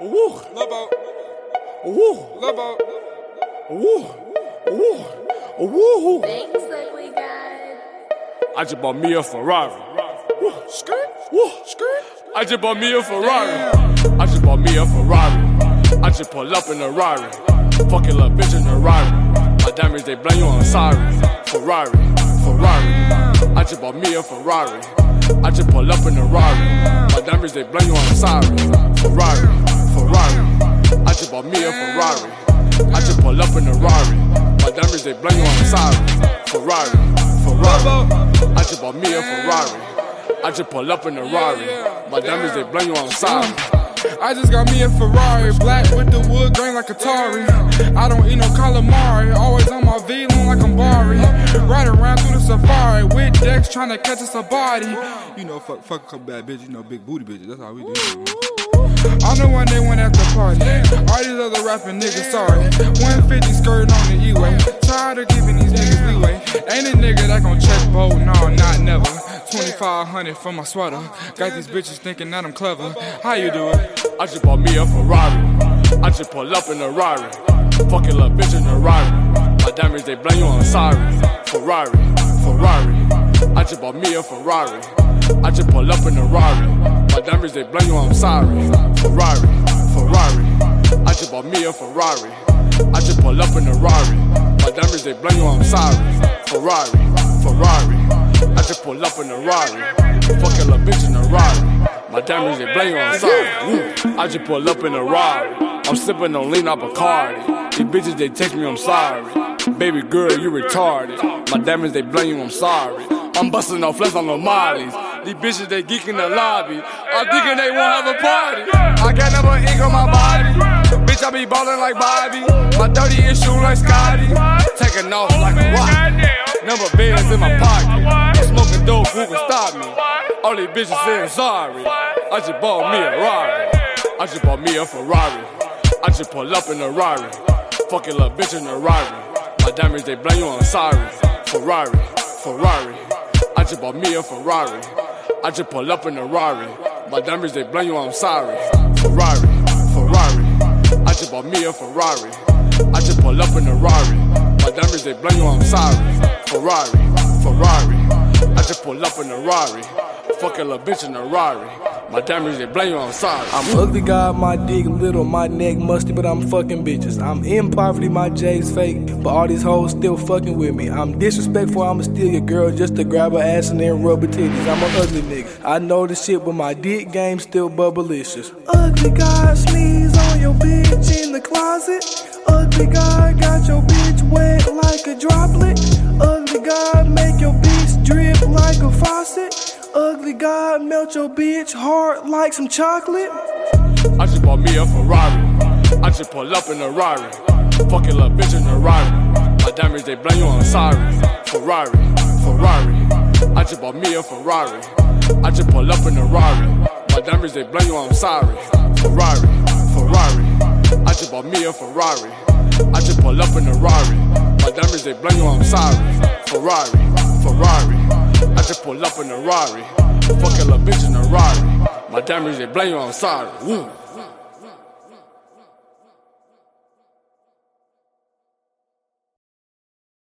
Woo. Lobo, Woo. Lobo. Woo. Woo. Woo. Thanks, ugly guy. I just bought me a Ferrari. Woo. Skirt. Woo. Skirt. I just bought me a Ferrari. I just bought me a Ferrari. I just pull up in a Rari. Fucking little bitch in a Rari. My diamonds they blame you, I'm sorry. Ferrari. Ferrari. I just bought me a Ferrari. I just pull up in a Rari. My diamonds they blame you, I'm sorry. Bought me a Ferrari. I just pull up in a Rari. My diamonds they blame you, I'm sorry. Ferrari. Ferrari. I just bought me a Ferrari. I just pull up in a Rari. My diamonds they blame you, I'm sorry. I just got me a Ferrari, black with the wood grain like Atari. I don't eat no calamari, always on my V long like I'm Bari. Ride around through the safari with Dex trying to catch us a body. You know, fuck, fuck a couple bad bitches, you know, big booty bitches. That's how we do. I'm the one they went at the party. All these other rapping niggas sorry. 150 skirting on the E-way. Tired of giving these niggas leeway. Ain't a nigga that gon' check boat, no, not never. 2500 for my sweater. Got these bitches thinking that I'm clever. How you do? I just bought me a Ferrari. I just pull up in a Rari. Fucking little bitch in a Rari. My diamonds they blame you, I'm sorry. Ferrari. Ferrari. I just bought me a Ferrari. I just pull up in a Rari. My diamonds they blame you, I'm sorry. Ferrari. Ferrari. I just bought me a Ferrari. I just pull up in a Rari. My diamonds they blame you, I'm sorry. Ferrari. Ferrari. I just pull up in a Rari. Fucking little bitch in a Rari. My diamonds they blame you, I'm sorry. Woo. I just pull up in a Rari. I'm sipping on lean a Bacardi. These bitches they text me, I'm sorry. Baby girl, you retarded. My diamonds they blame you, I'm sorry. I'm busting off flesh on the mollies. These bitches they geek in the lobby. I'm thinking they won't have a party. I got never ink on my body. Bitch, I be ballin' like Bobby. My dirty issue like Scotty. Taking off like a rock. Number bands in my pocket. Smoking dope, who can stop me? All these bitches saying sorry. I just bought me a Rari. I just bought me a Ferrari. I just pull up in a Rari. Fucking little bitch in a Rari. My diamonds they blame you, I'm sorry. Ferrari, Ferrari. I just bought me a Ferrari. I just pull up in a Rari. My diamonds they blame you, I'm sorry. Ferrari, Ferrari. I just bought me a Ferrari. I just pull up in a Rari. My diamonds they blame you, I'm sorry. Ferrari, Ferrari. I just pull up in a Rari. Fucking little bitch in a Rari. My diamonds they blame you, I'm sorry. I'm ugly, got my dick little, my neck musty, but I'm fucking bitches. I'm in poverty, my J's fake, but all these hoes still fucking with me. I'm disrespectful, I'ma steal your girl just to grab her ass and then rub her titties. I'm an ugly nigga. I know the shit, but my dick game still bubblicious. Ugly guy sneeze on your bitch in the closet. Ugly guy got your bitch wet like a droplet. Ugly guy make your bitch drip like a faucet. Ugly guy melt your bitch heart like some chocolate. I just bought me a Ferrari. I just pull up in a Rari. Fucking little bitch in a Rari. My diamonds they blame you, I'm sorry. Ferrari, Ferrari. I just bought me a Ferrari. I just pull up in a Rari. My diamonds they blame you, I'm sorry. Ferrari, Ferrari. I just bought me a Ferrari. I just pull up in a Rari. My diamonds they blame you, I'm sorry. Ferrari, Ferrari. Just pull up in a Rari. Fucking little bitch in a Rari. My diamonds they blame you, I'm sorry. Woo.